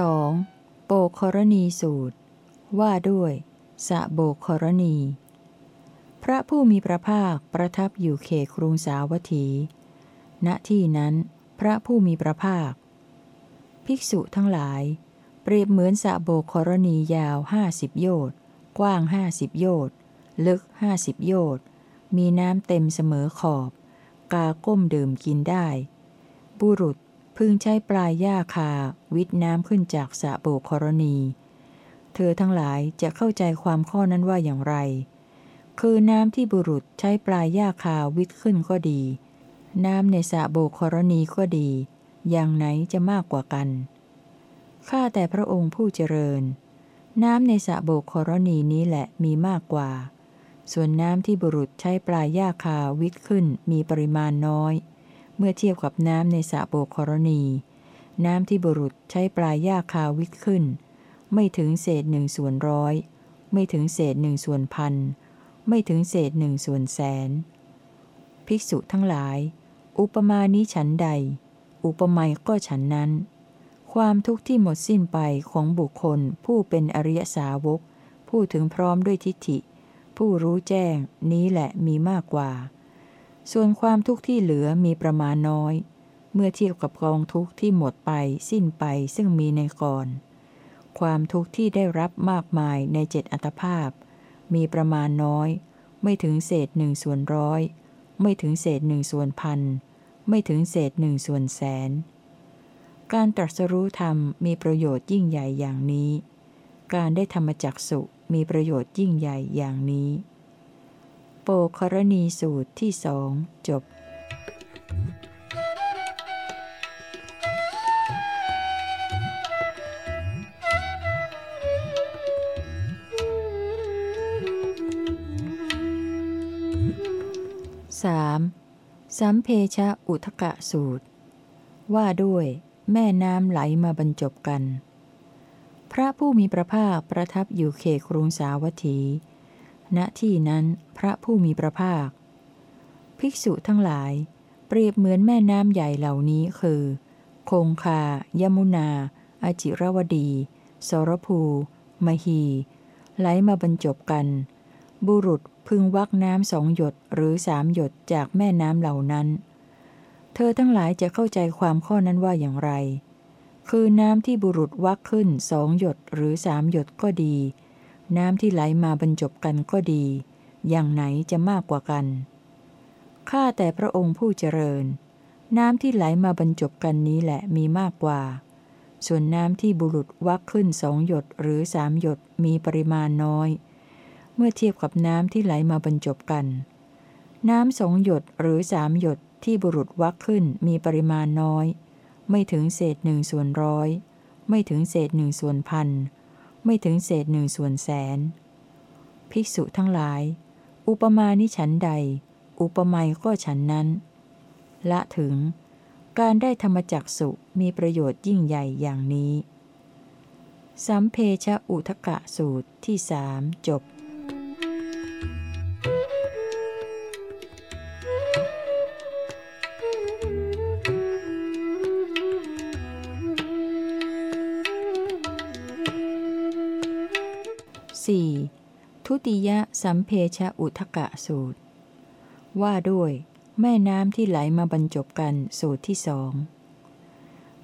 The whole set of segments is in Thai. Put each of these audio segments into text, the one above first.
2. โปครณีสูตร ว่าด้วยสะโบครณี พระผู้มีพระภาคประทับอยู่เขตกรุงสาวัตถี ณที่นั้นพระผู้มีพระภาค ภิกษุทั้งหลาย เปรียบเหมือนสะโบครณียาวห้าสิบโยชน์กว้างห้าสิบโยชน์ลึกห้าสิบโยชน์มีน้ำเต็มเสมอขอบ กาก้มดื่มกินได้ บุรุษ พึงใช้ปลายหญ้าคาวิดน้ำขึ้นจากสะโบกรณี เธอทั้งหลายจะเข้าใจความข้อนั้นว่าอย่างไร คือน้ำที่บุรุษใช้ปลายหญ้าคาวิดขึ้นก็ดี น้ำในสะโบกรณีก็ดี อย่างไหนจะมากกว่ากัน ข้าแต่พระองค์ผู้เจริญ น้ำในสะโบกรณีนี้แหละมีมากกว่า ส่วนน้ำที่บุรุษใช้ปลายหญ้าคาวิดขึ้นมีปริมาณน้อย มื่อเทียบกับน้ำในสระโบกรณี น้ำที่บุรุษใช้ปลายหญ้าคาวิทขึ้น ไม่ถึงเศษหนึ่งส่วนร้อย ไม่ถึงเศษหนึ่งส่วนพัน ไม่ถึงเศษหนึ่งส่วนแสน ภิกษุทั้งหลาย อุปมานี้ฉันใด อุปไมยก็ฉันนั้น ความทุกข์ที่หมดสิ้นไปของบุคคลผู้เป็นอริยสาวก ผู้ถึงพร้อมด้วยทิฏฐิ ผู้รู้แจ้งนี้แหละมีมากกว่า ส่วนความทุกข์ที่เหลือมีประมาณน้อย เมื่อเทียบกับกองทุกข์ที่หมดไปสิ้นไปซึ่งมีในก่อน ความทุกข์ที่ได้รับมากมายในเจ็ดอัตภาพ มีประมาณน้อย ไม่ถึงเศษหนึ่งส่วนร้อย ไม่ถึงเศษหนึ่งส่วนพัน ไม่ถึงเศษหนึ่งส่วนแสน การตรัสรู้ธรรมมีประโยชน์ยิ่งใหญ่อย่างนี้ การได้ธรรมจักสุมีประโยชน์ยิ่งใหญ่อย่างนี้ โปครณีสูตรที่สองจบสามสัมเพชะอุทกะสูตร ว่าด้วยแม่น้ำไหลมาบรรจบกัน พระผู้มีพระภาคประทับอยู่เขครุงสาวัตถี ณที่นั้นพระผู้มีพระภาค ภิกษุทั้งหลาย เปรียบเหมือนแม่น้ำใหญ่เหล่านี้คือ คงคา ยมุนาอาจิรวดี สรภู มหี ไหลมาบรรจบกัน บุรุษพึงวักน้ำสองหยดหรือสามหยดจากแม่น้ำเหล่านั้น เธอทั้งหลายจะเข้าใจความข้อนั้นว่าอย่างไร คือน้ำที่บุรุษวักขึ้นสองหยดหรือสามหยดก็ดี น้ำที่ไหลมาบรรจบกันก็ดี อย่างไหนจะมากกว่ากัน ข้าแต่พระองค์ผู้เจริญ น้ำที่ไหลมาบรรจบกันนี้แหละมีมากกว่า ส่วนน้ำที่บุรุษวักขึ้นสองหยดหรือสามหยดมีปริมาณน้อย เมื่อเทียบกับน้ำที่ไหลมาบรรจบกัน น้ำสองหยดหรือสามหยดที่บุรุษวักขึ้นมีปริมาณน้อย ไม่ถึงเศษหนึ่งส่วนร้อย ไม่ถึงเศษหนึ่งส่วนพัน ไม่ถึงเศษหนึ่งส่วนแสน ภิกษุทั้งหลาย อุปมาณิฉันใด อุปไมยก็ฉันนั้น ละถึง การได้ธรรมจักสุมีประโยชน์ยิ่งใหญ่อย่างนี้ สัมเพชะอุทกะสูตรที่สามจบ 4. ทุติยสัมเพชะอุทกะสูตร ว่าด้วย แม่น้ำที่ไหลมาบรรจบกันสูตรที่สอง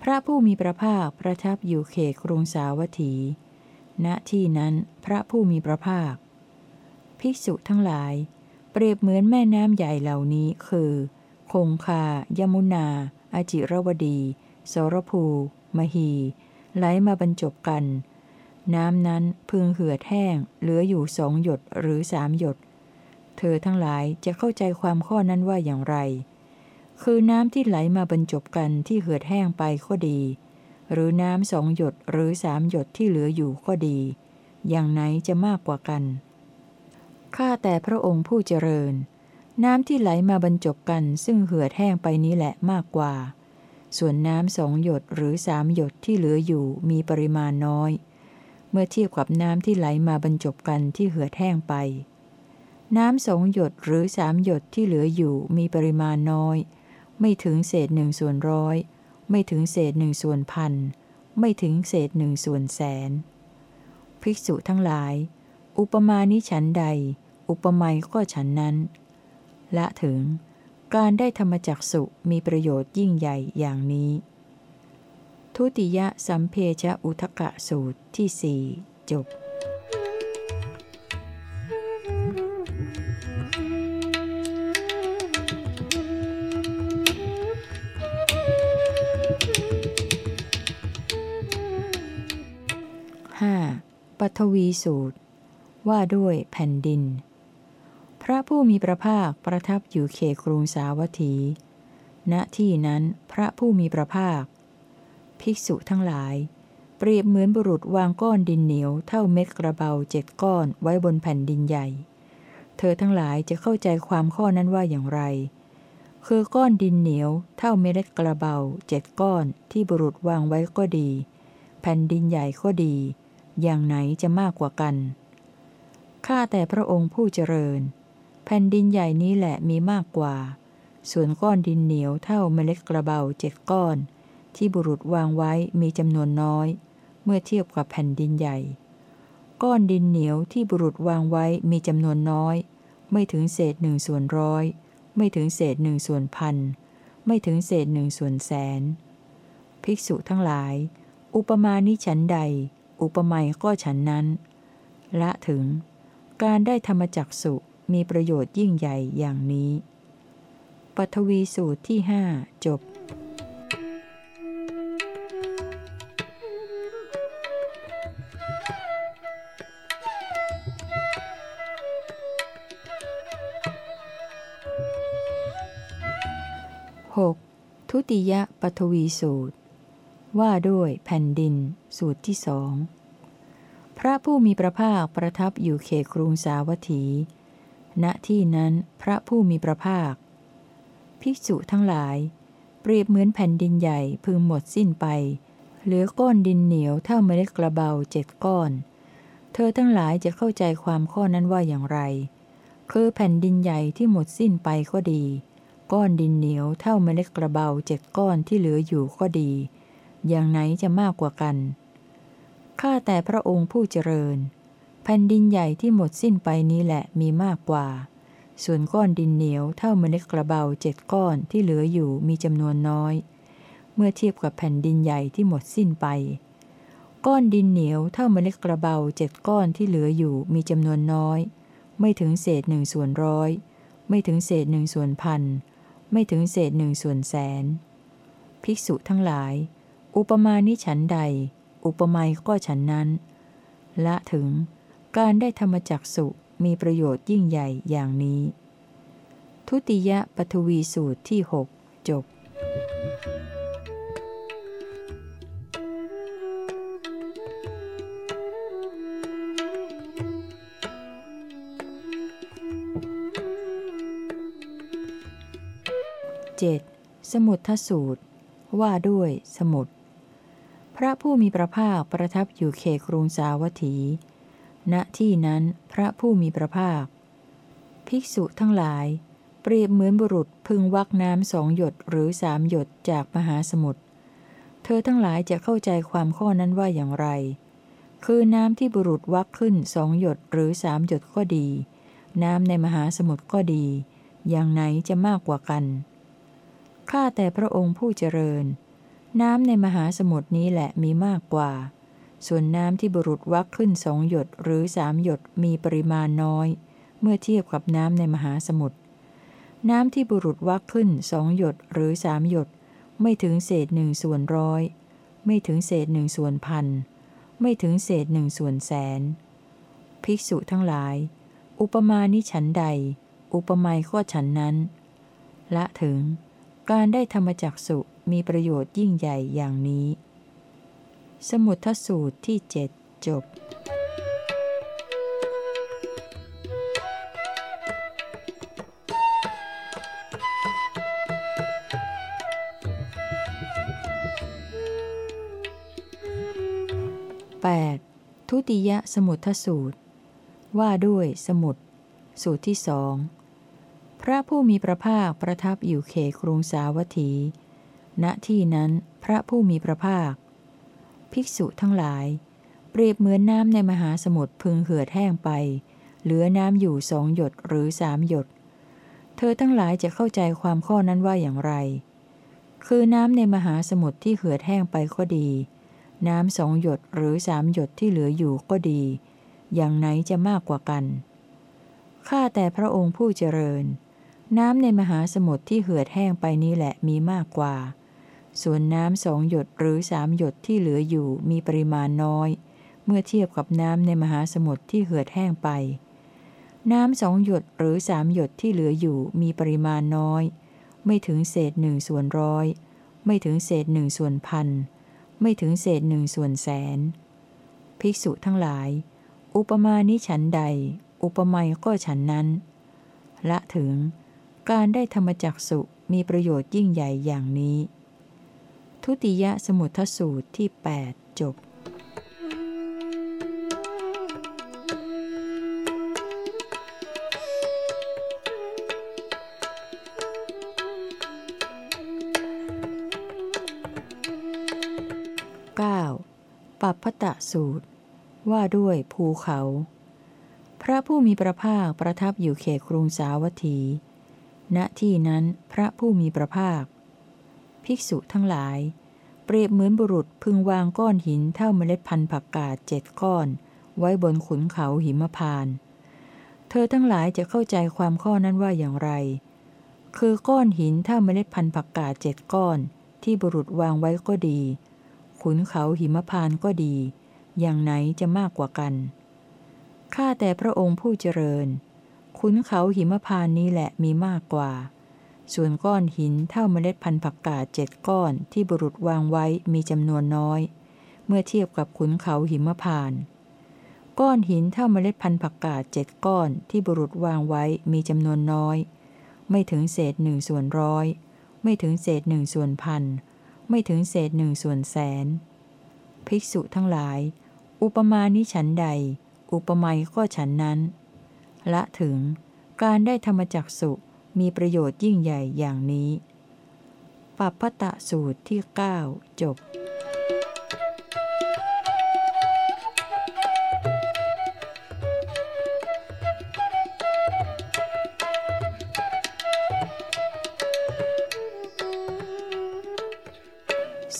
พระผู้มีพระภาคประทับอยู่เขตกรุงสาวัตถี ณ ที่นั้นพระผู้มีพระภาค ภิกษุทั้งหลาย เปรียบเหมือนแม่น้ำใหญ่เหล่านี้คือ คงคา ยมุนาอาจิรวดี สรภู มหี ไหลมาบรรจบกัน น้ำนั้นพึงเหือดแห้ง เหลืออยู่สองหยดหรือสามหยด เธอทั้งหลายจะเข้าใจความข้อนั้นว่าอย่างไร คือน้ำที่ไหลมาบรรจบกันที่เหือดแห้งไปก็ดี หรือน้ำสองหยดหรือสามหยดที่เหลืออยู่ก็ดี อย่างไหนจะมากกว่ากันข้าแต่พระองค์ผู้เจริญ น้ำที่ไหลมาบรรจบกันซึ่งเหือดแห้งไปนี้แหละมากกว่า ส่วนน้ำสองหยดหรือสามหยดที่เหลืออยู่มีปริมาณน้อย เมื่อเทียบกับน้ำที่ไหลมาบรรจบกันที่เหือดแห้งไป น้ำสองหยดหรือสามหยดที่เหลืออยู่มีปริมาณน้อย ไม่ถึงเศษหนึ่งส่วนร้อย ไม่ถึงเศษหนึ่งส่วนพัน ไม่ถึงเศษหนึ่งส่วนแสน ภิกษุทั้งหลาย อุปมาณิฉันใด อุปไมยก็ฉันนั้น ละถึง การได้ธรรมจักสุมีประโยชน์ยิ่งใหญ่อย่างนี้ ทุติยสัมเพชอุทกะสูตรที่สี่จบ 5. ปัทวีสูตร ว่าด้วยแผ่นดิน พระผู้มีพระภาคประทับอยู่เขครุงสาวัตถี ณที่นั้นพระผู้มีพระภาค ภิกษุทั้งหลาย เปรียบเหมือนบุรุษวางก้อนดินเหนียวเท่าเม็ดกระเบาเจ็ดก้อนไว้บนแผ่นดินใหญ่ เธอทั้งหลายจะเข้าใจความข้อนั้นว่าอย่างไร คือก้อนดินเหนียวเท่าเม็ดกระเบาเจ็ดก้อนที่บุรุษวางไว้ก็ดี แผ่นดินใหญ่ก็ดี อย่างไหนจะมากกว่ากัน ข้าแต่พระองค์ผู้เจริญ แผ่นดินใหญ่นี้แหละมีมากกว่า ส่วนก้อนดินเหนียวเท่าเมล็ดกระเบาเจ็ดก้อน ที่บุรุษวางไว้มีจำนวนน้อย เมื่อเทียบกับแผ่นดินใหญ่ ก้อนดินเหนียวที่บุรุษวางไว้มีจำนวนน้อย ไม่ถึงเศษหนึ่งส่วนร้อย ไม่ถึงเศษหนึ่งส่วนพัน ไม่ถึงเศษหนึ่งส่วนแสน ภิกษุทั้งหลาย อุปมาณิฉันใด อุปไมยก็ฉันนั้น ละถึง การได้ธรรมจักสุมีประโยชน์ยิ่งใหญ่อย่างนี้ ปัทวีสูตรที่หจบ ทุติยปทวีสูตร ว่าด้วยแผ่นดิน สูตรที่สอง พระผู้มีพระภาคประทับอยู่เขครุงสาวัตถี ณที่นั้นพระผู้มีพระภาค ภิกษุทั้งหลาย เปรียบเหมือนแผ่นดินใหญ่พึงหมดสิ้นไป เหลือก้อนดินเหนียวเท่าเมล็ดกระเบาเจ็ดก้อน เธอทั้งหลายจะเข้าใจความข้อนั้นว่าอย่างไร คือแผ่นดินใหญ่ที่หมดสิ้นไปก็ดี ก้อนดินเหนียวเท่าเมล็ดกระเบาเจ็ดก้อนที่เหลืออยู่ก็ดี อย่างไหนจะมากกว่ากัน ข้าแต่พระองค์ผู้เจริญ แผ่นดินใหญ่ที่หมดสิ้นไปนี้แหละมีมากกว่า ส่วนก้อนดินเหนียวเท่าเมล็ดกระเบาเจ็ดก้อนที่เหลืออยู่มีจำนวนน้อย เมื่อเทียบกับแผ่นดินใหญ่ที่หมดสิ้นไป ก้อนดินเหนียวเท่าเมล็ดกระเบาเจ็ดก้อนที่เหลืออยู่มีจำนวนน้อย ไม่ถึงเศษหนึ่งส่วนร้อย ไม่ถึงเศษหนึ่งส่วนพัน ไม่ถึงเศษหนึ่งส่วนแสน ภิกษุทั้งหลาย อุปมาณิฉันใด อุปไมยก็ฉันนั้น ละถึงการได้ธรรมจักสุมีประโยชน์ยิ่งใหญ่อย่างนี้ ทุติยปทวีสูตรที่หกจบ Thank you. 7. สมุดทสูตร ว่าด้วยสมุดพระผู้มีพระภาคประทับอยู่เขตกรุงสาวัตถี ณ ที่นั้นพระผู้มีพระภาค ภิกษุทั้งหลาย เปรียบเหมือนบุรุษพึงวักน้ำสองหยดหรือสามหยดจากมหาสมุทร เธอทั้งหลายจะเข้าใจความข้อนั้นว่าอย่างไร คือน้ำที่บุรุษวักขึ้นสองหยดหรือสามหยดก็ดี น้ำในมหาสมุทรก็ดี อย่างไหนจะมากกว่ากัน ข้าแต่พระองค์ผู้เจริญ น้ำในมหาสมุทรนี้แหละมีมากกว่า ส่วนน้ำที่บุรุษวักขึ้นสองหยดหรือสามหยดมีปริมาณน้อย เมื่อเทียบกับน้ำในมหาสมุทรน้ำที่บุรุษวักขึ้นสองหยดหรือสามหยด ไม่ถึงเศษหนึ่งส่วนร้อย ไม่ถึงเศษหนึ่งส่วนพัน ไม่ถึงเศษหนึ่งส่วนแสน ภิกษุทั้งหลาย อุปมาณิฉันใด อุปไมยก็ฉันนั้น ละถึง การได้ธรรมจักสุมีประโยชน์ยิ่งใหญ่อย่างนี้ สมุทสูตรที่เจ็ดจบ 8. ทุติยสมุทสูตร ว่าด้วยสมุทสูตรที่สอง ระผู้มีพระภาคประทับอยู่เขครุงสาวัตถี ณ ที่นั้นพระผู้มีพระภาค ภิกษุทั้งหลาย เปรียบเหมือนน้ำในมหาสมุทรพึงเหือดแห้งไป เหลือน้ำอยู่สองหยดหรือสามหยด เธอทั้งหลายจะเข้าใจความข้อนั้นว่าอย่างไร คือน้ำในมหาสมุทรที่เหือดแห้งไปก็ดี น้ำสองหยดหรือสามหยดที่เหลืออยู่ก็ดี อย่างไหนจะมากกว่ากัน ข้าแต่พระองค์ผู้เจริญ น้ำในมหาสมุทรที่เหือดแห้งไปนี้แหละมีมากกว่า ส่วนน้ำสองหยดหรือสามหยดที่เหลืออยู่มีปริมาณน้อย เมื่อเทียบกับน้ำในมหาสมุทรที่เหือดแห้งไป น้ำสองหยดหรือสามหยดที่เหลืออยู่มีปริมาณน้อย ไม่ถึงเศษหนึ่งส่วนร้อย ไม่ถึงเศษหนึ่งส่วนพัน ไม่ถึงเศษหนึ่งส่วนแสน ภิกษุทั้งหลาย อุปมาณิฉันใด อุปไมยก็ฉันนั้น ละถึง การได้ธรรมจักสุมีประโยชน์ยิ่งใหญ่อย่างนี้ ทุติยสมุทสูตรที่ 8 จบ 9. ปัปพตะสูตร ว่าด้วยภูเขา พระผู้มีพระภาคประทับอยู่เขตกรุงสาวัตถี ณที่นั้นพระผู้มีพระภาค ภิกษุทั้งหลาย เปรียบเหมือนบุรุษพึงวางก้อนหินเท่าเมล็ดพันธุ์ผักกาดเจ็ดก้อน ไว้บนขุนเขาหิมพาน เธอทั้งหลายจะเข้าใจความข้อนั้นว่าอย่างไร คือก้อนหินเท่าเมล็ดพันธุ์ผักกาดเจ็ดก้อน ที่บุรุษวางไว้ก็ดี ขุนเขาหิมพานก็ดี อย่างไหนจะมากกว่ากันข้าแต่พระองค์ผู้เจริญ ขุนเขาหิมพานนี้แหละมีมากกว่า ส่วนก้อนหินเท่าเมล็ดพันธุ์ผักกาดเจ็ดก้อนที่บุรุษวางไว้มีจำนวนน้อย เมื่อเทียบกับขุนเขาหิมพานก้อนหินเท่าเมล็ดพันธุ์ผักกาดเจ็ดก้อนที่บุรุษวางไว้มีจำนวนน้อย ไม่ถึงเศษหนึ่งส่วนร้อย ไม่ถึงเศษหนึ่งส่วนพัน ไม่ถึงเศษหนึ่งส่วนแสน ภิกษุทั้งหลาย อุปมาณิฉันใด อุปไมยก็ฉันนั้น ละถึง การได้ธรรมจักสุมีประโยชน์ยิ่งใหญ่อย่างนี้ปัปพตะสูตรที่ 9 จบ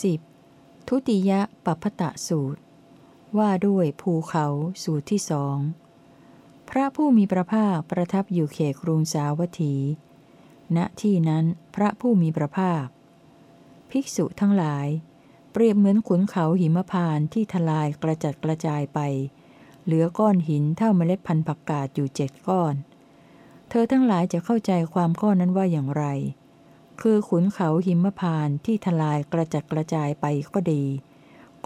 10. ทุติยปัปพตะสูตร ว่าด้วยภูเขาสูตรที่สอง พระผู้มีพระภาคประทับอยู่เขตกรุงสาวัตถี ณ ที่นั้นพระผู้มีพระภาค ภิกษุทั้งหลาย เปรียบเหมือนขุนเขาหิมพานที่ทลายกระจัดกระจายไป เหลือก้อนหินเท่าเมล็ดพันธุ์ผักกาดอยู่เจ็ดก้อน เธอทั้งหลายจะเข้าใจความข้อนั้นว่าอย่างไร คือขุนเขาหิมพานที่ทลายกระจัดกระจายไปก็ดี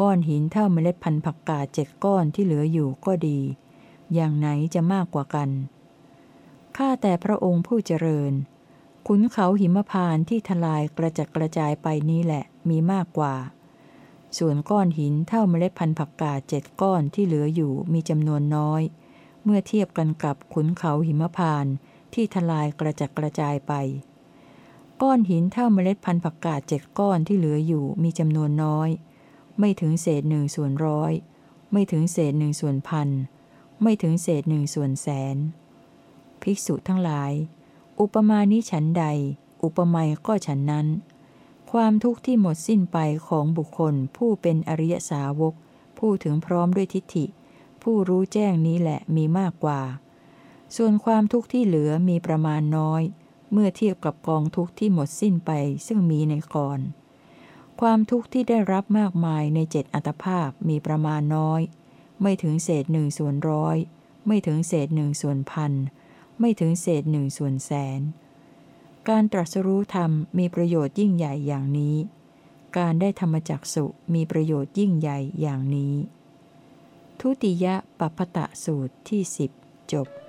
ก้อนหินเท่าเมล็ดพันธุ์ผักกาดเจ็ดก้อนที่เหลืออยู่ก็ดี อย่างไหนจะมากกว่ากัน ข้าแต่พระองค์ผู้เจริญ ขุนเขาหิมพานที่ทลายกระจัดกระจายไปนี้แหละมีมากกว่า ส่วนก้อนหินเท่าเมล็ดพันธุ์ผักกาดเจ็ดก้อนที่เหลืออยู่มีจำนวนน้อย เมื่อเทียบกันกับขุนเขาหิมพานที่ทลายกระจัดกระจายไป ก้อนหินเท่าเมล็ดพันธุ์ผักกาดเจ็ดก้อนที่เหลืออยู่มีจำนวนน้อย ไม่ถึงเศษหนึ่งส่วนร้อยไม่ถึงเศษหนึ่งส่วนพัน ไม่ถึงเศษหนึ่งส่วนแสน ภิกษุทั้งหลาย อุปมาณิฉันใด อุปไมยก็ฉันนั้น ความทุกข์ที่หมดสิ้นไปของบุคคลผู้เป็นอริยสาวก ผู้ถึงพร้อมด้วยทิฏฐิ ผู้รู้แจ้งนี้แหละมีมากกว่า ส่วนความทุกข์ที่เหลือมีประมาณน้อย เมื่อเทียบกับกองทุกข์ที่หมดสิ้นไปซึ่งมีในก่อนความทุกข์ที่ได้รับมากมายในเจ็ดอัตภาพมีประมาณน้อย ไม่ถึงเศษหนึ่งส่วนร้อย ไม่ถึงเศษหนึ่งส่วนพัน ไม่ถึงเศษหนึ่งส่วนแสน การตรัสรู้ธรรมมีประโยชน์ยิ่งใหญ่อย่างนี้ การได้ธรรมจักสุมีประโยชน์ยิ่งใหญ่อย่างนี้ ทุติยปัปพตะสูตรที่สิบจบ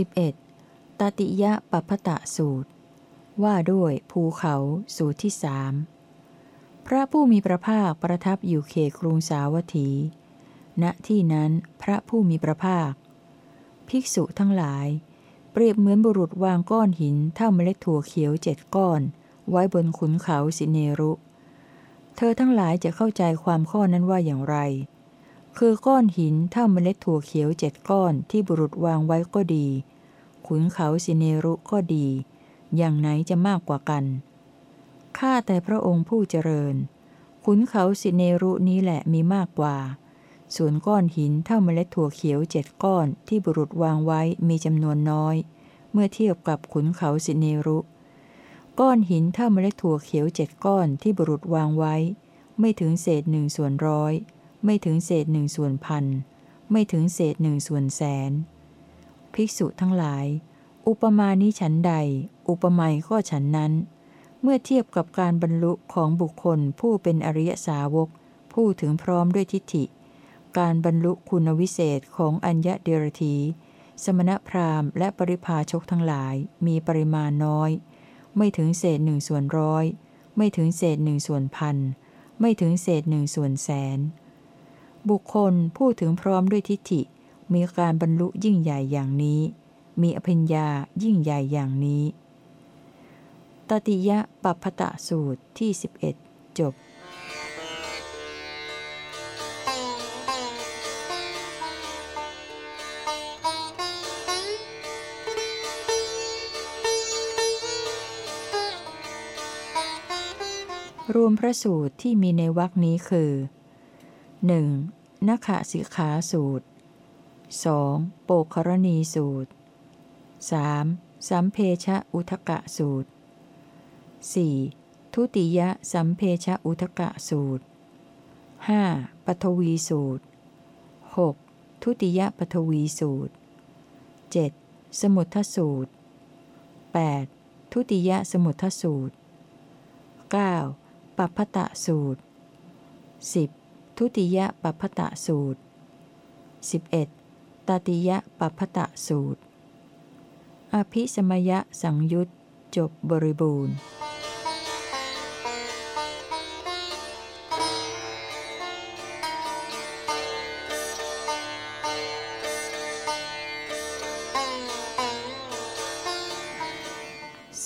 11. ตติยะปัปพตะสูตร ว่าด้วยภูเขาสูตรที่สามพระผู้มีพระภาคประทับอยู่เขตกรุงสาวัตถีณณที่นั้นพระผู้มีพระภาค ภิกษุทั้งหลาย เปรียบเหมือนบุรุษวางก้อนหินเท่าเมล็ดถั่วเขียวเจ็ดก้อน ไว้บนขุนเขาสิเนรุ เธอทั้งหลายจะเข้าใจความข้อนั้นว่าอย่างไรคือก้อนหินเท่าเมล็ดถั่วเขียวเจ็ดก้อนที่บุรุษวางไว้ก็ดี ขุนเขาสิเนรุก็ดี อย่างไหนจะมากกว่ากัน ข้าแต่พระองค์ผู้เจริญ ขุนเขาสิเนรุนี้แหละมีมากกว่า ส่วนก้อนหินเท่าเมล็ดถั่วเขียวเจ็ดก้อนที่บุรุษวางไว้มีจำนวนน้อย เมื่อเทียบกับขุนเขาสิเนรุ ก้อนหินเท่าเมล็ดถั่วเขียวเจ็ดก้อนที่บุรุษวางไว้ ไม่ถึงเศษหนึ่งส่วนร้อย ไม่ถึงเศษหนึ่งส่วนพัน ไม่ถึงเศษหนึ่งส่วนแสน ภิกษุทั้งหลาย อุปมานี้ฉันใด อุปไมยก็ฉันนั้น เมื่อเทียบกับการบรรลุของบุคคลผู้เป็นอริยสาวก ผู้ถึงพร้อมด้วยทิฏฐิ การบรรลุคุณวิเศษของอัญญเดรธีสมณพราหมณ์และปริพาชกทั้งหลายมีปริมาณน้อย ไม่ถึงเศษหนึ่งส่วนร้อย ไม่ถึงเศษหนึ่งส่วนพัน ไม่ถึงเศษหนึ่งส่วนแสน บุคคลผู้ถึงพร้อมด้วยทิฏฐิ มีการบรรลุยิ่งใหญ่อย่างนี้ มีอภิญญายิ่งใหญ่อย่างนี้ ตติยะปัปพตะสูตรที่ 11 จบรวมพระสูตรที่มีในวรรคนี้คือ 1. นักขสิกขาสูตร 2. โปกครณีสูตร 3. สัมเพชะอุทกะสูตร 4. ทุติยสัมเพชะอุทกะสูตร 5. ปฐวีสูตร 6. ทุติยปฐวีสูตร 7. สมุททสูตร 8. ทุติยสมุททสูตร 9. ปัพพตะสูตร 10. ทุติยปัพพตะสูตร 11. ตติยปัพพตะสูตร อภิสมยสังยุตจบบริบูรณ์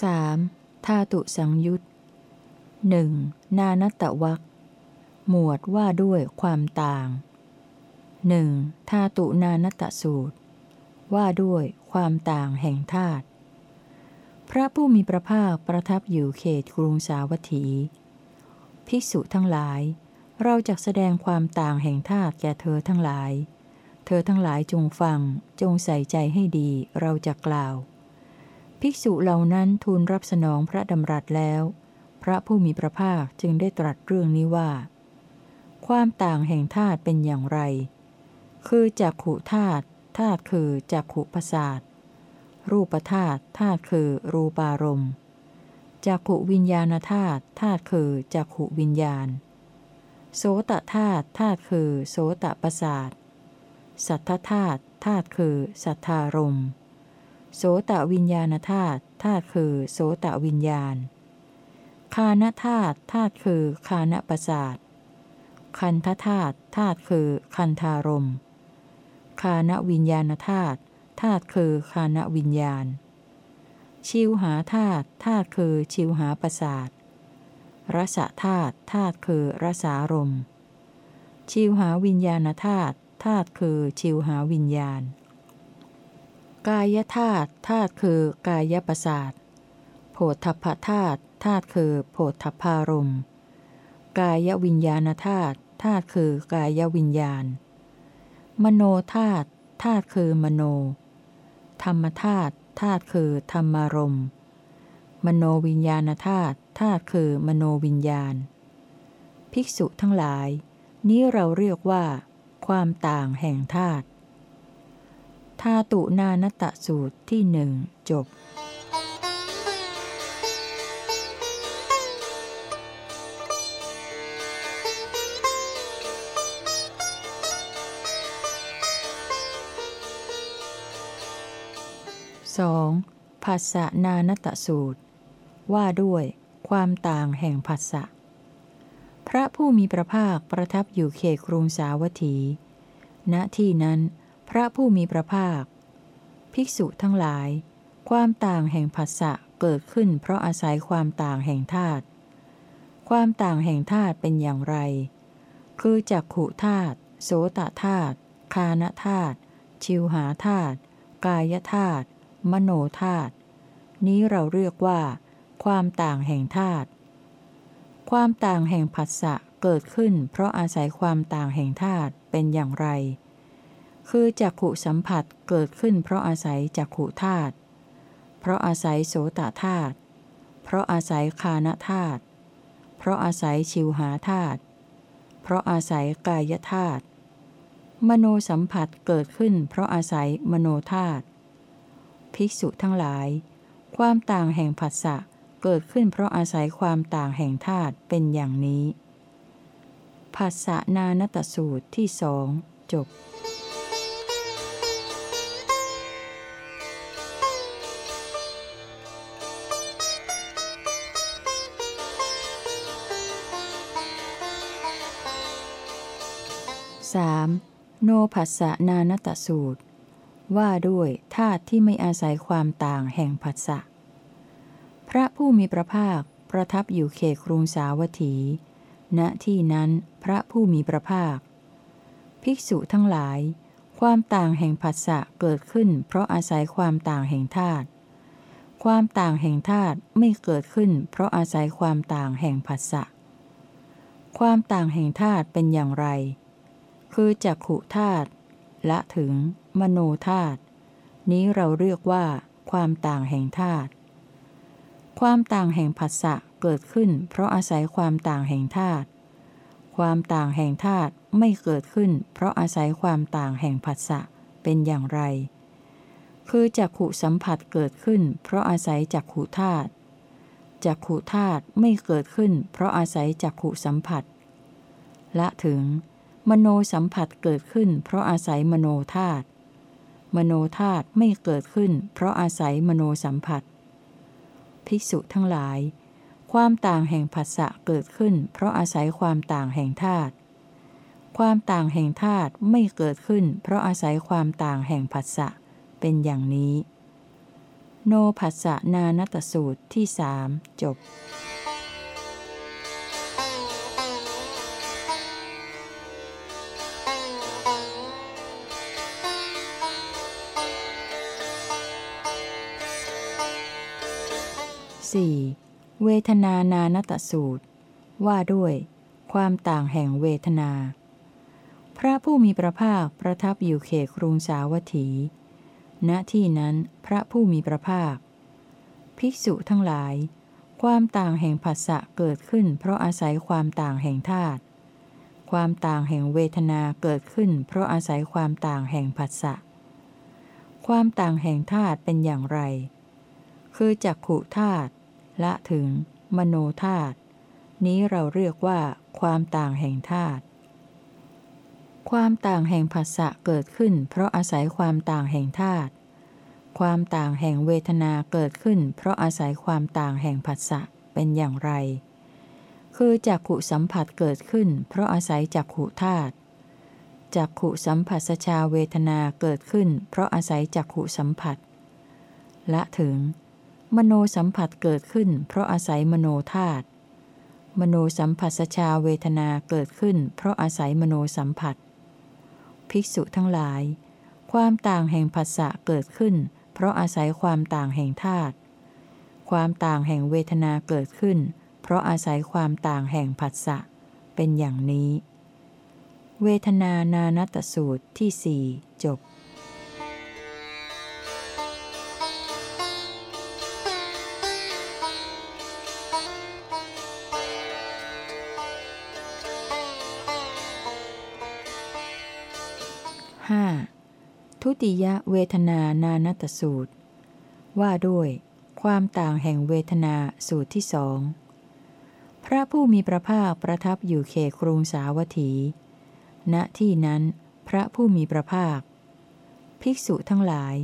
3. ธาตุสังยุตหนึ่งนานัตตวักหมวดว่าด้วยความต่าง หนึ่งธาตุนานัตตสูตร ว่าด้วยความต่างแห่งธาตุพระผู้มีพระภาคประทับอยู่เขตกรุงสาวัตถี ภิกษุทั้งหลาย เราจะแสดงความต่างแห่งธาตุแก่เธอทั้งหลาย เธอทั้งหลายจงฟัง จงใส่ใจให้ดีเราจะกล่าว ภิกษุเหล่านั้นทูลรับสนองพระดำรัสแล้ว พระผู้มีพระภาคจึงได้ตรัสเรื่องนี้ว่า ความต่างแห่งธาตุเป็นอย่างไร คือจักขุธาตุธาตุคือจักขุประสาทรูปธาตุธาตุคือรูปารมณ์จักขุวิญญาณธาตุธาตุคือจักขุวิญญาณ โสตธาตุธาตุคือโสตประสาทสัทธธาตุธาตุคือสัทธารมณ์โสตวิญญาณธาตุธาตุคือโสตวิญญาณ คานธาตุธาตุคือคานประสาทคันธธาตุธาตุคือคันธารมณ์ คานวิญญาณธาตุธาตุคือคานวิญญาณ ชิวหาธาตุธาตุคือชิวหาประสาทรสธาตุธาตุคือรสารมณ์ชิวหาวิญญาณธาตุธาตุคือชิวหาวิญญาณ กายธาตุธาตุคือกายประสาทโผฏฐัพธาตุธาตุคือโผฏฐัพารมกายวิญญาณธาตุธาตุคือกายวิญญาณ มโนธาตุธาตุคือมโน ธรรมธาตุธาตุคือธรรมารมมโนวิญญาณธาตุธาตุคือมโนวิญญาณ ภิกษุทั้งหลาย นี้เราเรียกว่า ความต่างแห่งธาตุธาตุนานตะสูตรที่หนึ่งจบ 2. ภาษานานตสูตร ว่าด้วยความต่างแห่งภาษะพระผู้มีพระภาคประทับอยู่เขตกรุงสาวัตถี ณ ที่นั้น พระผู้มีพระภาค ภิกษุทั้งหลาย ความต่างแห่งผัสสะเกิดขึ้นเพราะอาศัยความต่างแห่งธาตุ ความต่างแห่งธาตุเป็นอย่างไร คือจักขุธาตุ โสตธาตุ คานธาตุ ชิวหาธาตุ กายธาตุ มโนธาตุนี้เราเรียกว่า ความต่างแห่งธาตุความต่างแห่งผัสสะเกิดขึ้น เพราะอาศัยความต่างแห่งธาตุเป็นอย่างไร คือจักขุสัมผัสเกิดขึ้น เพราะอาศัยจักขุธาตุเพราะอาศัยโสตธาตุเพราะอาศัยคานธาตุเพราะอาศัยชิวหาธาตุเพราะอาศัยกายธาตุมโนสัมผัสเกิดขึ้น เพราะอาศัยมโนธาตุ ภิกษุทั้งหลาย ความต่างแห่งผัสสะเกิดขึ้นเพราะอาศัยความต่างแห่งธาตุเป็นอย่างนี้ภาษานานตสูตรที่สองจบสามโนภัสสนานตสูตร ว่าด้วยธาตุที่ไม่อาศัยความต่างแห่งผัสสะ พระผู้มีพระภาคประทับอยู่เขครุงสาวัตถี ณ ที่นั้นพระผู้มีพระภาค ภิกษุทั้งหลาย ความต่างแห่งผัสสะเกิดขึ้น เพราะอาศัยความต่างแห่งธาตุ ความต่างแห่งธาตุไม่เกิดขึ้น เพราะอาศัยความต่างแห่งผัสสะ ความต่างแห่งธาตุเป็นอย่างไร คือจักขุธาตุละถึง มโนธาตุนี้เราเรียกว่า ความต่างแห่งธาตุความต่างแห่งผัสสะเกิดขึ้น เพราะอาศัยความต่างแห่งธาตุความต่างแห่งธาตุไม่เกิดขึ้น เพราะอาศัยความต่างแห่งผัสสะเป็นอย่างไร คือจักขุสัมผัสเกิดขึ้น เพราะอาศัยจักขุธาตุจักขุธาตุไม่เกิดขึ้น เพราะอาศัยจักขุสัมผัส ละถึง มโนสัมผัสเกิดขึ้น เพราะอาศัยมโนธาตุ มโนธาตุไม่เกิดขึ้น เพราะอาศัยมโนสัมผัส ภิกษุทั้งหลาย ความต่างแห่งผัสสะเกิดขึ้น เพราะอาศัยความต่างแห่งธาตุความต่างแห่งธาตุไม่เกิดขึ้น เพราะอาศัยความต่างแห่งผัสสะเป็นอย่างนี้ โนผัสสะนานตสูตรที่สามจบ สี่เวทนานานตสูตร ว่าด้วย ความต่างแห่งเวทนา พระผู้มีพระภาคประทับอยู่เขครุงสาวัตถี ณที่นั้นพระผู้มีพระภาค ภิกษุทั้งหลาย ความต่างแห่งผัสสะเกิดขึ้น เพราะอาศัยความต่างแห่งธาตุความต่างแห่งเวทนาเกิดขึ้น เพราะอาศัยความต่างแห่งผัสสะความต่างแห่งธาตุเป็นอย่างไร คือจักขุธาตุ ละถึง มโนธาตุนี้เราเรียกว่า ความต่างแห่งธาตุความต่างแห่งผัสสะเกิดขึ้น เพราะอาศัยความต่างแห่งธาตุความต่างแห่งเวทนาเกิดขึ้น เพราะอาศัยความต่างแห่งผัสสะเป็นอย่างไร คือจักขุสัมผัสเกิดขึ้น เพราะอาศัยจักขุธาตุจักขุสัมผัสชาเวทนาเกิดขึ้น เพราะอาศัยจักขุสัมผัส ละถึง มโนสัมผัสเกิดขึ้น เพราะอาศัยมโนธาตุมโนสัมผัสชาเวทนาเกิดขึ้น เพราะอาศัยมโนสัมผัส ภิกษุทั้งหลาย ความต่างแห่งผัสสะเกิดขึ้น เพราะอาศัยความต่างแห่งธาตุความต่างแห่งเวทนาเกิดขึ้น เพราะอาศัยความต่างแห่งผัสสะเป็นอย่างนี้ เวทนานานัตสูตรที่สี่จบ ติยเวทนานานัตสูตร ว่าด้วย ความต่างแห่งเวทนาสูตรที่สอง พระผู้มีพระภาคประทับอยู่เขครุงสาวัตถี ณ ที่นั้น พระผู้มีพระภาค ภิกษุทั้งหลาย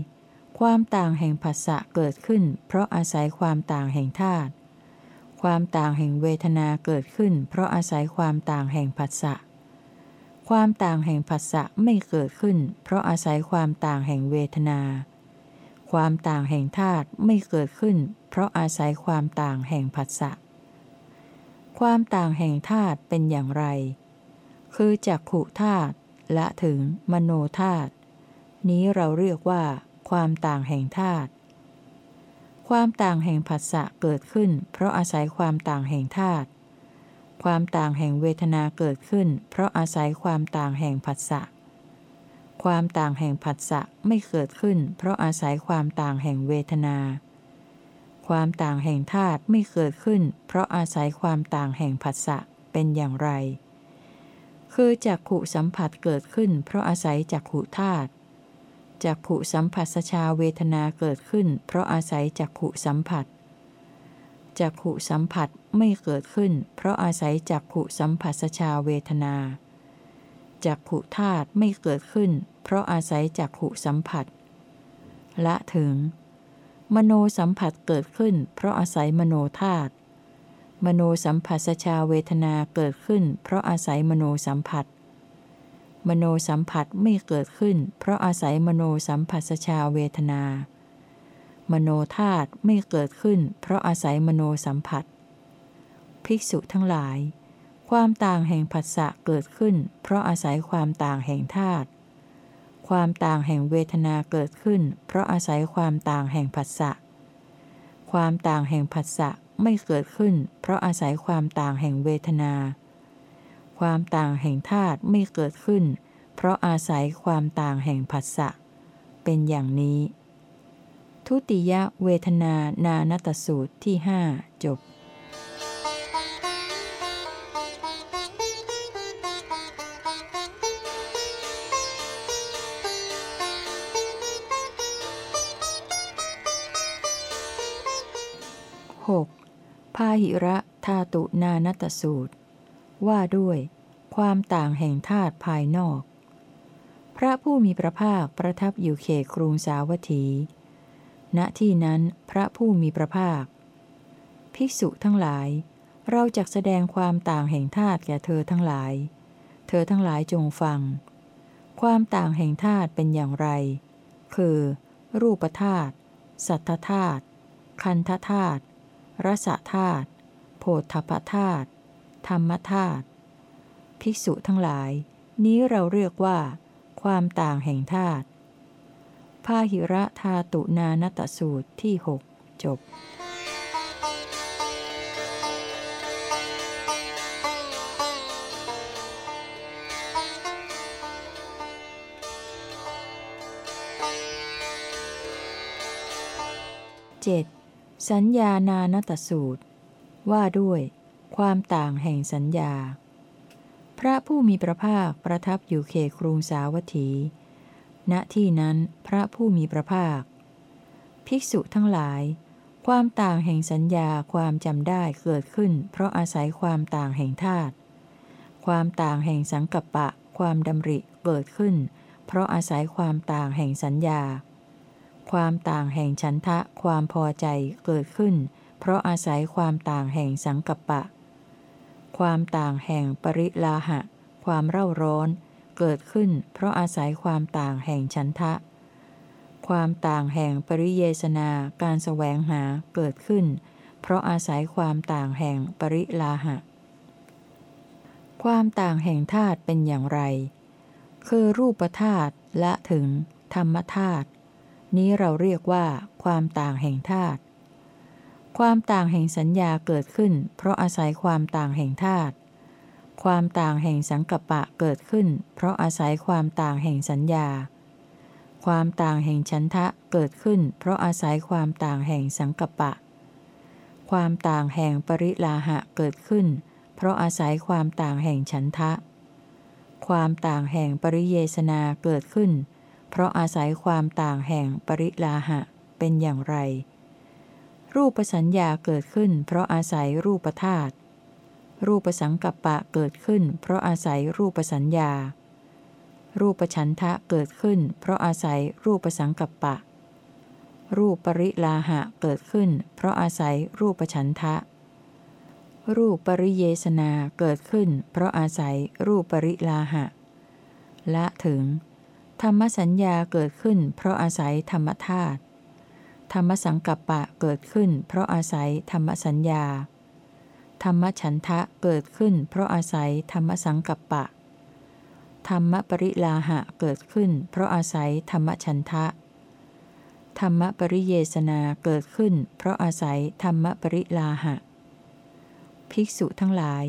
ความต่างแห่งผัสสะเกิดขึ้น เพราะอาศัยความต่างแห่งธาตุ ความต่างแห่งเวทนาเกิดขึ้น เพราะอาศัยความต่างแห่งผัสสะ ความต่างแห่งผัสสะไม่เกิดขึ้น เพราะอาศัยความต่างแห่งเวทนา ความต่างแห่งธาตุไม่เกิดขึ้น เพราะอาศัยความต่างแห่งผัสสะ ความต่างแห่งธาตุเป็นอย่างไร คือจักขุธาตุละถึงมโนธาตุนี้เราเรียกว่า ความต่างแห่งธาตุความต่างแห่งผัสสะเกิดขึ้น เพราะอาศัยความต่างแห่งธาตุ ความต่างแห่งเวทนาเกิดขึ้น เพราะอาศัยความต่างแห่งผัสสะ ความต่างแห่งผัสสะไม่เกิดขึ้น เพราะอาศัยความต่างแห่งเวทนา ความต่างแห่งธาตุไม่เกิดขึ้น เพราะอาศัยความต่างแห่งผัสสะเป็นอย่างไร คือจักขุสัมผัสเกิดขึ้น เพราะอาศัยจักขุธาตุจักขุสัมผัสชาเวทนาเกิดขึ้น เพราะอาศัยจักขุสัมผัส จักขุสัมผัสไม่เกิดขึ้น เพราะอาศัยจักขุสัมผัสชาเวทนาจักขุธาตุไม่เกิดขึ้น เพราะอาศัยจักขุสัมผัส ละถึง มโนสัมผัสเกิดขึ้น เพราะอาศัยมโนธาตุมโนสัมผัสสชาเวทนาเกิดขึ้น เพราะอาศัยมโนสัมผัส มโนสัมผัสไม่เกิดขึ้น เพราะอาศัยมโนสัมผัสชาเวทนา มโนธาตุไม่เกิดขึ้น เพราะอาศัยมโนสัมผัส ภิกษุทั้งหลาย ความต่างแห่งผัสสะเกิดขึ้น เพราะอาศัยความต่างแห่งธาตุความต่างแห่งเวทนาเกิดขึ้น เพราะอาศัยความต่างแห่งผัสสะความต่างแห่งผัสสะไม่เกิดขึ้น เพราะอาศัยความต่างแห่งเวทนา ความต่างแห่งธาตุไม่เกิดขึ้น เพราะอาศัยความต่างแห่งผัสสะเป็นอย่างนี้ ทุติยเวทนานานตสูตรที่หจบ 6. พาหิระธาตุนานตสูตร ว่าด้วย ความต่างแห่งธาตุภายนอก พระผู้มีพระภาคประทับอยู่เขตกรุงสาวัตถี ณที่นั้นพระผู้มีพระภาค ภิกษุทั้งหลาย เราจะแสดงความต่างแห่งธาตุแก่เธอทั้งหลาย เธอทั้งหลายจงฟัง ความต่างแห่งธาตุเป็นอย่างไร คือ รูปธาตุสัทธาตุคันธธาตุรสธาตุโพธพธาตุธรรมธาตุภิกษุทั้งหลาย นี้เราเรียกว่า ความต่างแห่งธาตุ พาหิระธาตุนานตสูตรที่หกจบเจ็ดสัญญานานตสูตร ว่าด้วยความต่างแห่งสัญญา พระผู้มีพระภาคประทับอยู่เขครุงสาวัตถี ณที่นั้นพระผู้มีพระภาค ภิกษุทั้งหลาย ความต่างแห่งสัญญาความจำได้เกิดขึ้น เพราะอาศัยความต่างแห่งธาตุความต่างแห่งสังกัปปะ ความดำริเกิดขึ้น เพราะอาศัยความต่างแห่งสัญญา ความต่างแห่งฉันทะ ความพอใจเกิดขึ้น เพราะอาศัยความต่างแห่งสังกัปปะ ความต่างแห่งปริลาหะ ความเร่าร้อน เกิดขึ้น เพราะอาศัยความต่างแห่งฉันทะ ความต่างแห่งปริเยสนาการแสวงหาเกิดขึ้น เพราะอาศัยความต่างแห่งปริลาหะ ความต่างแห่งธาตุเป็นอย่างไร คือรูปธาตุและถึงธรรมธาตุนี้เราเรียกว่า ความต่างแห่งธาตุความต่างแห่งสัญญาเกิดขึ้น เพราะอาศัยความต่างแห่งธาตุ ความต่างแห่งสังกัปปะเกิดขึ้น เพราะอาศัยความต่างแห่งสัญญา ความต่างแห่งฉันทะเกิดขึ้น เพราะอาศัยความต่างแห่งสังกัปปะ ความต่างแห่งปริลาหะเกิดขึ้น เพราะอาศัยความต่างแห่งฉันทะ ความต่างแห่งปริเยสนาเกิดขึ้น เพราะอาศัยความต่างแห่งปริลาหะเป็นอย่างไร รูปสัญญาเกิดขึ้น เพราะอาศัยรูปธาตุ รูปสังกัปปะเกิดขึ้น เพราะอาศัยรูปสัญญา รูปฉันทะเกิดขึ้น เพราะอาศัยรูปสังกัปปะ รูปปริลาหะเกิดขึ้น เพราะอาศัยรูปฉันทะ รูปปริเยสนาเกิดขึ้น เพราะอาศัยรูปปริลาหะ และถึง ธรรมสัญญาเกิดขึ้น เพราะอาศัยธรรมธาตุธรรมสังกัปปะเกิดขึ้น เพราะอาศัยธรรมสัญญา ธรรมฉันทะเกิดขึ้น เพราะอาศัยธรรมสังกัปปะ ธรรมปริลาหะเกิดขึ้น เพราะอาศัยธรรมฉันทะ ธรรมปริเยสนาเกิดขึ้น เพราะอาศัยธรรมปริลาหะ ภิกษุทั้งหลาย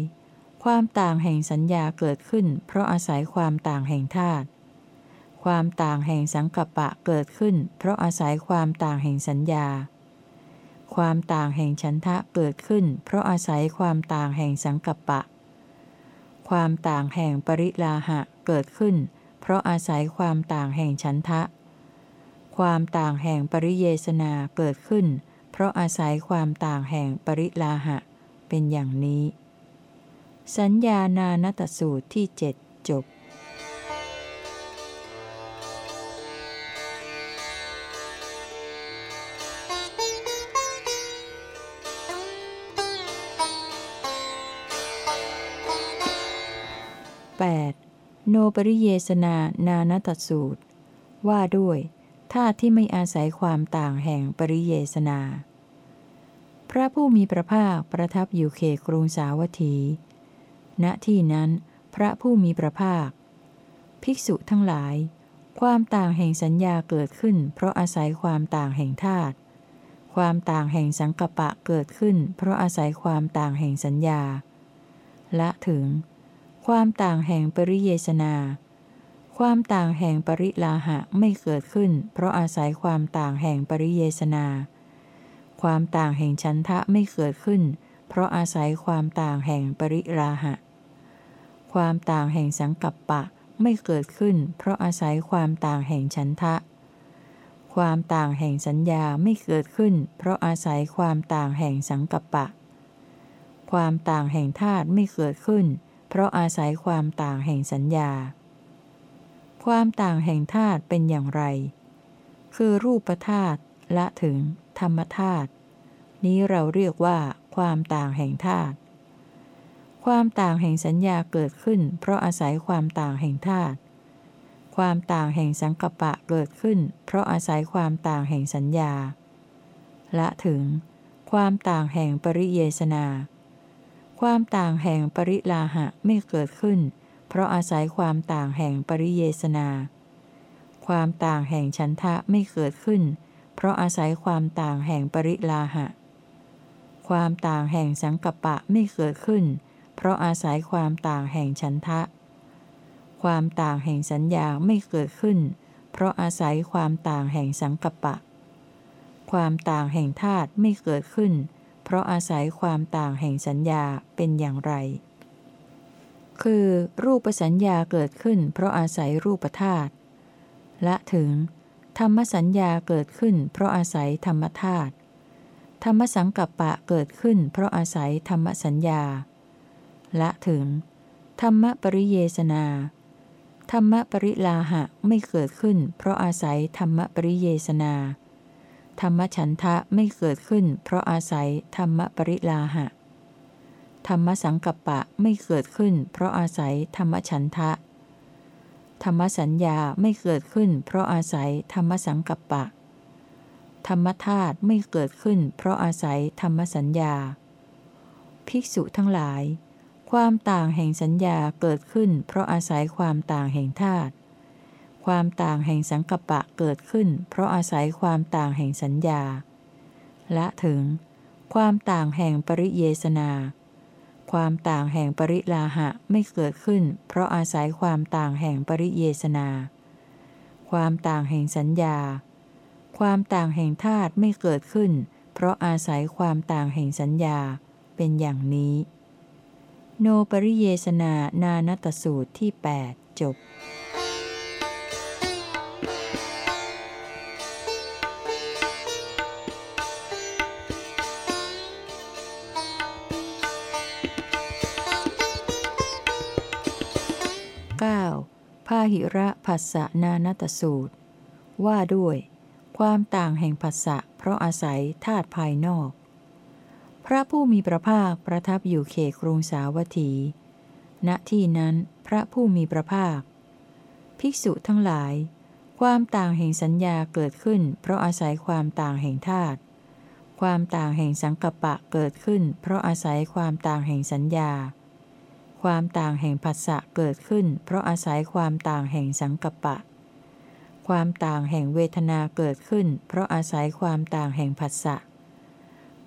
ความต่างแห่งสัญญาเกิดขึ้น เพราะอาศัยความต่างแห่งธาตุ ความต่างแห่งสังกัปปะเกิดขึ้น เพราะอาศัยความต่างแห่งสัญญา ความต่างแห่งฉันทะเกิดขึ้น เพราะอาศัยความต่างแห่งสังกัปปะ ความต่างแห่งปริลาหะเกิดขึ้น เพราะอาศัยความต่างแห่งฉันทะ ความต่างแห่งปริเยสนาเกิดขึ้น เพราะอาศัยความต่างแห่งปริลาหะ เป็นอย่างนี้ สัญญานานตสูตรที่เจ็ดจบ แปดโนปริเยสนานานตสูตร ว่าด้วยธาตุที่ไม่อาศัยความต่างแห่งปริเยสนา พระผู้มีพระภาคประทับอยู่เขกรุงสาวัตถี ณที่นั้น พระผู้มีพระภาค ภิกษุทั้งหลาย ความต่างแห่งสัญญาเกิดขึ้น เพราะอาศัยความต่างแห่งธาตุความต่างแห่งสังกปะเกิดขึ้น เพราะอาศัยความต่างแห่งสัญญา ละถึง ความต่างแห่งปริเยสนา ความต่างแห่งปริลาหะไม่เกิดขึ้น เพราะอาศัยความต่างแห่งปริเยสนา ความต่างแห่งชันทะไม่เกิดขึ้น เพราะอาศัยความต่างแห่งปริลาหะ ความต่างแห่งสังกัปปะไม่เกิดขึ้น เพราะอาศัยความต่างแห่งฉันทะ ความต่างแห่งสัญญาไม่เกิดขึ้น เพราะอาศัยความต่างแห่งสังกัปปะ ความต่างแห่งธาตุไม่เกิดขึ้นเพราะอาศัยความต่างแห่งสัญญา ความต่างแห่งธาตุเป็นอย่างไร คือรูปธาตุละถึงธรรมธาตุนี้เราเรียกว่า ความต่างแห่งธาตุความต่างแห่งสัญญาเกิดขึ้น เพราะอาศัยความต่างแห่งธาตุความต่างแห่งสังกปะเกิดขึ้น เพราะอาศัยความต่างแห่งสัญญา ละถึง ความต่างแห่งปริเยสนา ความต่างแห่งปริลาหะไม่เกิดขึ้น เพราะอาศัยความต่างแห่งปริเยสนา ความต่างแห่งฉันทะไม่เกิดขึ้น เพราะอาศัยความต่างแห่งปริลาหะ ความต่างแห่งสังกปะไม่เกิดขึ้น เพราะอาศัยความต่างแห่งฉันทะ ความต่างแห่งสัญญาไม่เกิดขึ้น เพราะอาศัยความต่างแห่งสังกปปะความต่างแห่งธาตุไม่เกิดขึ้นเเพราะอาศัยความต่างแห่งสัญญาเป็นอย่างไร คือรูปสัญญาเกิดขึ้น เพราะอาศัยรูปธาตุและถึง ธรรมสัญญาเกิดขึ้น เพราะอาศัยธรรมธาตุธรรมสังกัปปะเกิดขึ้น เพราะอาศัยธรรมสัญญาและถึง ธรรมปริเยสนา ธรรมปริลาหะไม่เกิดขึ้น เพราะอาศัยธรรมปริเยสนา ธรรมฉันทะไม่เกิดขึ้น เพราะอาศัยธรรมปริลาหะ ธรรมสังกัปปะไม่เกิดขึ้น เพราะอาศัยธรรมฉันทะ ธรรมสัญญาไม่เกิดขึ้น เพราะอาศัยธรรมสังกัปปะ ธรรมธาตุไม่เกิดขึ้น เพราะอาศัยธรรมสัญญา ภิกษุทั้งหลาย ความต่างแห่งสัญญาเกิดขึ้น เพราะอาศัยความต่างแห่งธาตุ ความต่างแห่งสังกปะเกิดขึ้น เพราะอาศัยความต่างแห่งสัญญา และถึง ความต่างแห่งปริเยสนา ความต่างแห่งปริลาหะไม่เกิดขึ้น เพราะอาศัยความต่างแห่งปริเยสนา ความต่างแห่งสัญญา ความต่างแห่งธาตุไม่เกิดขึ้น เพราะอาศัยความต่างแห่งสัญญา เป็นอย่างนี้ โนปริเยสนานานตสูตรที่ 8 จบ 9. พาหิระภัสสะนานตสูตร ว่าด้วย ความต่างแห่งภัสสะเพราะอาศัยธาตุภายนอก พระผู้มีพระภาคประทับอยู่เขตกรุงสาวัตถี ณที่นั้นพระผู้มีพระภาค ภิกษุทั้งหลาย ความต่างแห่งสัญญาเกิดขึ้น เพราะอาศัยความต่างแห่งธาตุความต่างแห่งสังกัปปะเกิดขึ้น เพราะอาศัยความต่างแห่งสัญญา ความต่างแห่งผัสสะเกิดขึ้น เพราะอาศัยความต่างแห่งสังกปปะ ความต่างแห่งเวทนาเกิดขึ้น เพราะอาศัยความต่างแห่งผัสสะ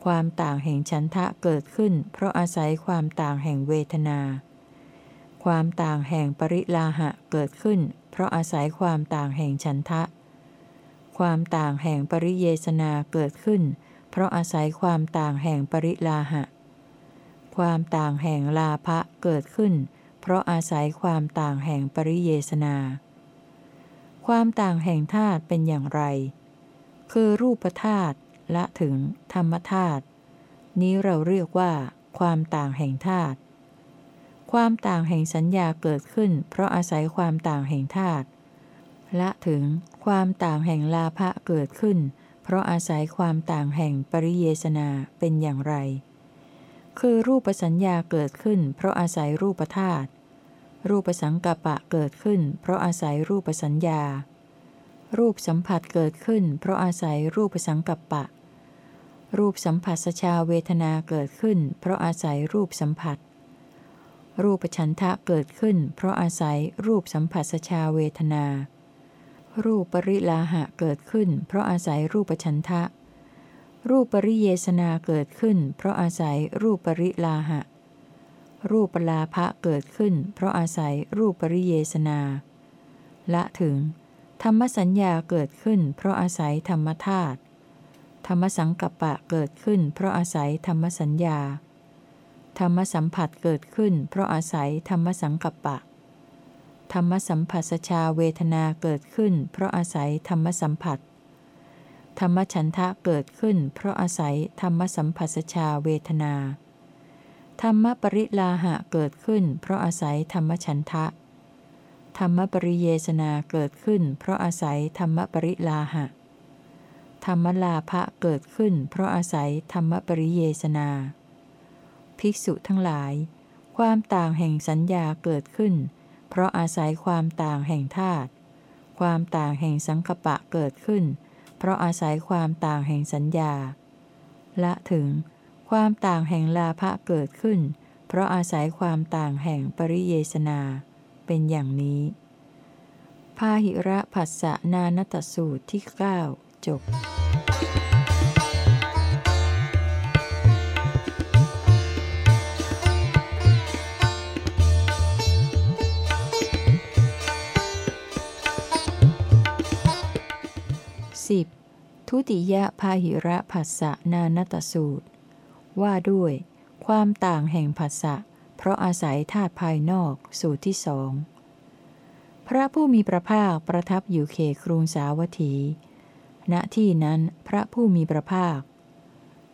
ความต่างแห่งฉันทะเกิดขึ้น เพราะอาศัยความต่างแห่งเวทนา ความต่างแห่งปริลาหะเกิดขึ้น เพราะอาศัยความต่างแห่งฉันทะ ความต่างแห่งปริเยสนาเกิดขึ้น เพราะอาศัยความต่างแห่งปริลาหะ ความต่างแห่งลาภะเกิดขึ้น เพราะอาศัยความต่างแห่งปริเยสนา ความต่างแห่งธาตุเป็นอย่างไร คือรูปธาตุละถึงธรรมธาตุนี้เราเรียกว่า ความต่างแห่งธาตุความต่างแห่งสัญญาเกิดขึ้น เพราะอาศัยความต่างแห่งธาตุละถึงความต่างแห่งลาภะเกิดขึ้น เพราะอาศัยความต่างแห่งปริเยสนาเป็นอย่างไร คือรูปสัญญาเกิดขึ้น เพราะอาศัยรูปธาตุ รูปสังกปะเกิดขึ้น เพราะอาศัยรูปสัญญา รูปสัมผัสเกิดขึ้น เพราะอาศัยรูปสังกัปปะ รูปสัมผัสสชาเวทนาเกิดขึ้น เพราะอาศัยรูปสัมผัส รูปฉันทะเกิดขึ้น เพราะอาศัยรูปสัมผัสสชาเวทนา รูปปริลาหะเกิดขึ้น เพราะอาศัยรูปฉันทะ รูปปริเยสนาเกิดขึ้น เพราะอาศัยรูปปริลาหะ รูปปลาภะเกิดขึ้น เพราะอาศัยรูปปริเยสนา ละถึง ธรรมสัญญาเกิดขึ้น เพราะอาศัยธรรมธาตุธรรมสังกัปปะเกิดขึ้น เพราะอาศัยธรรมสัญญา ธรรมสัมผัสเกิดขึ้น เพราะอาศัยธรรมสังกัปปะ ธรรมสัมผัสสชาเวทนาเกิดขึ้น เพราะอาศัยธรรมสัมผัส ธรรมฉันทะเกิดขึ้น เพราะอาศัยธรรมสัมผัสชาเวทนา ธรรมปริลาหะเกิดขึ้น เพราะอาศัยธรรมฉันทะ ธรรมปริเยสนาเกิดขึ้น เพราะอาศัยธรรมปริลาหะ ธรรมลาภะเกิดขึ้น เพราะอาศัยธรรมปริเยสนา ภิกษุทั้งหลาย ความต่างแห่งสัญญาเกิดขึ้น เพราะอาศัยความต่างแห่งธาตุ ความต่างแห่งสังคปะเกิดขึ้นเราะอาศัยความต่างแห่งสัญญา ละถึง ความต่างแห่งลาภะเกิดขึ้น เพราะอาศัยความต่างแห่งปริเยสนา เป็นอย่างนี้ พาหิระผัสสะนานตสูตรที่ 9 จบ 10. ทุติยพาหิระผัสสะนานตสูตร ว่าด้วย ความต่างแห่งผัสสะเพราะอาศัยธาตุภายนอกสูตรที่สองพระผู้มีพระภาคประทับอยู่เขครุงสาวัตถี ณที่นั้นพระผู้มีพระภาค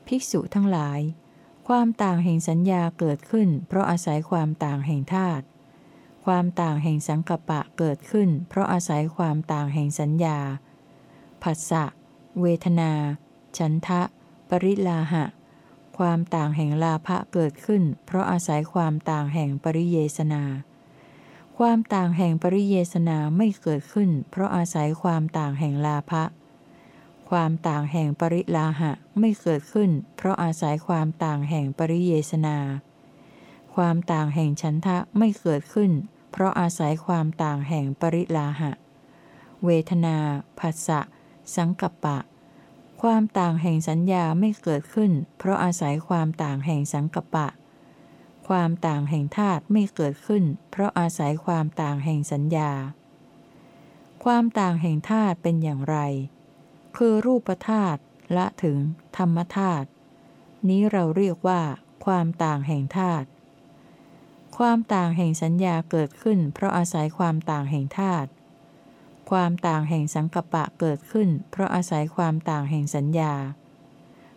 ภิกษุทั้งหลาย ความต่างแห่งสัญญาเกิดขึ้น เพราะอาศัยความต่างแห่งธาตุความต่างแห่งสังกปปะเกิดขึ้น เพราะอาศัยความต่างแห่งสัญญาผัสสะ เวทนา ฉันทะ ปริลาหะ ความต่างแห่งลาภะเกิดขึ้น เพราะอาศัยความต่างแห่งปริเยสนา ความต่างแห่งปริเยสนาไม่เกิดขึ้น เพราะอาศัยความต่างแห่งลาภะความต่างแห่งปริลาหะไม่เกิดขึ้น เพราะอาศัยความต่างแห่งปริเยสนา ความต่างแห่งฉันทะไม่เกิดขึ้น เพราะอาศัยความต่างแห่งปริลาหะ เวทนา ผัสสะ สังกัปปะ ความต่างแห่งสัญญาไม่เกิดขึ้น เพราะอาศัยความต่างแห่งสังกัปปะ ความต่างแห่งธาตุไม่เกิดขึ้น เพราะอาศัยความต่างแห่งสัญญา ความต่างแห่งธาตุเป็นอย่างไร คือรูปธาตุละถึงธรรมธาตุนี้เราเรียกว่า ความต่างแห่งธาตุความต่างแห่งสัญญาเกิดขึ้น เพราะอาศัยความต่างแห่งธาตุ ความต่างแห่งสังกปะเกิดขึ้น เพราะอาศัยความต่างแห่งสัญญา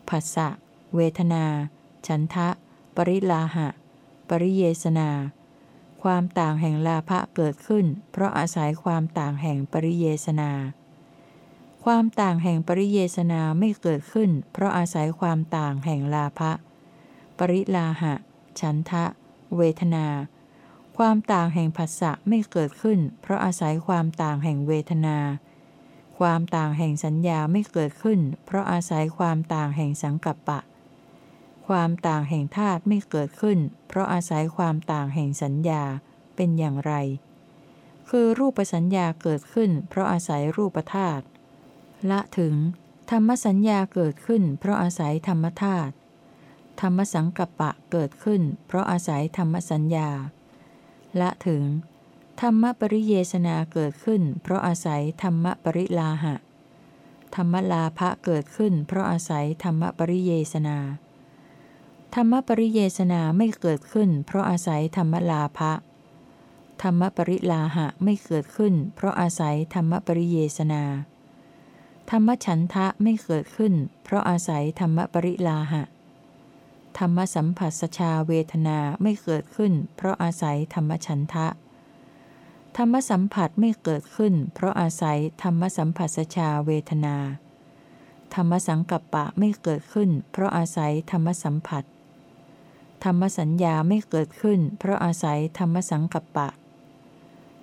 ผัสสะ เวทนา ฉันทะ ปริลาหะ ปริเยสนา ความต่างแห่งลาภะเกิดขึ้น เพราะอาศัยความต่างแห่งปริเยสนา ความต่างแห่งปริเยสนาไม่เกิดขึ้น เพราะอาศัยความต่างแห่งลาภะ ปริลาหะ ฉันทะ เวทนา ความต่างแห่งผัสสะไม่เกิดขึ้น เพราะอาศัยความต่างแห่งเวทนา ความต่างแห่งสัญญาไม่เกิดขึ้น เพราะอาศัยความต่างแห่งสังกัปปะ ความต่างแห่งธาตุไม่เกิดขึ้น เพราะอาศัยความต่างแห่งสัญญาเป็นอย่างไร คือรูปสัญญาเกิดขึ้น เพราะอาศัยรูปธาตุละถึง ธรรมสัญญาเกิดขึ้น เพราะอาศัยธรรมธาตุธรรมสังกัปปะเกิดขึ้น เพราะอาศัยธรรมสัญญา ละถึง ธรรมปริเยสนาเกิดขึ้น เพราะอาศัยธรรมปริลาหะ ธรรมลาภะเกิดขึ้น เพราะอาศัยธรรมปริเยสนา ธรรมปริเยสนาไม่เกิดขึ้น เพราะอาศัยธรรมลาภะธรรมปริลาหะไม่เกิดขึ้น เพราะอาศัยธรรมปริเยสนา ธรรมฉันทะไม่เกิดขึ้น เพราะอาศัยธรรมปริลาหะ ธรรมสัมผัสชาเวทนาไม่เกิดขึ้น เพราะอาศัยธรรมฉันทะ ธรรมสัมผัสไม่เกิดขึ้น เพราะอาศัยธรรมสัมผัสชาเวทนา ธรรมสังกัปปะไม่เกิดขึ้น เพราะอาศัยธรรมสัมผัส ธรรมสัญญาไม่เกิดขึ้น เพราะอาศัยธรรมสังกัปปะ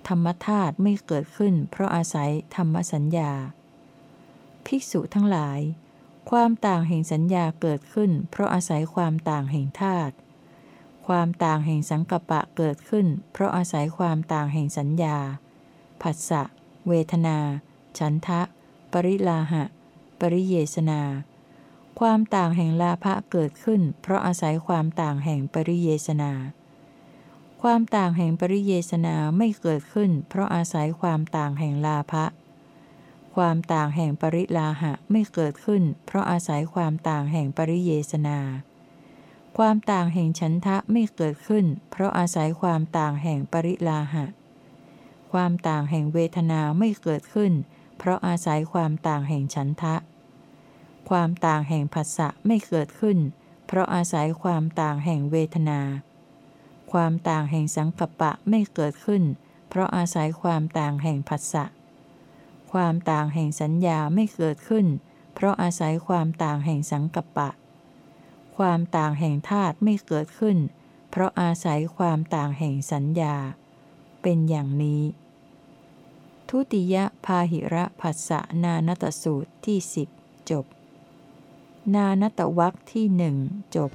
ธรรมธาตุไม่เกิดขึ้น เพราะอาศัยธรรมสัญญา ภิกษุทั้งหลาย ความต่างแห่งสัญญาเกิดขึ้น เพราะอาศัยความต่างแห่งธาตุ ความต่างแห่งสังกปะเกิดขึ้น เพราะอาศัยความต่างแห่งสัญญา ผัสสะ เวทนา ฉันทะ ปริลาหะ ปริเยสนา ความต่างแห่งลาภะเกิดขึ้น เพราะอาศัยความต่างแห่งปริเยสนา ความต่างแห่งปริเยสนาไม่เกิดขึ้น เพราะอาศัยความต่างแห่งลาภะ ความต่างแห่งปริลาหะไม่เกิดขึ้น เพราะอาศัยความต่างแห่งปริเยสนา ความต่างแห่งฉันทะไม่เกิดขึ้น เพราะอาศัยความต่างแห่งปริลาหะ ความต่างแห่งเวทนาไม่เกิดขึ้น เพราะอาศัยความต่างแห่งฉันทะ ความต่างแห่งผัสสะไม่เกิดขึ้น เพราะอาศัยความต่างแห่งเวทนา ความต่างแห่งสังกปปะไม่เกิดขึ้น เพราะอาศัยความต่างแห่งผัสสะ ความต่างแห่งสัญญาไม่เกิดขึ้น เพราะอาศัยความต่างแห่งสังกัปปะ ความต่างแห่งธาตุไม่เกิดขึ้น เพราะอาศัยความต่างแห่งสัญญา เป็นอย่างนี้ ทุติยพาหิระผัสสะนานตสูตรที่สิบจบ นานตวักที่หนึ่งจบ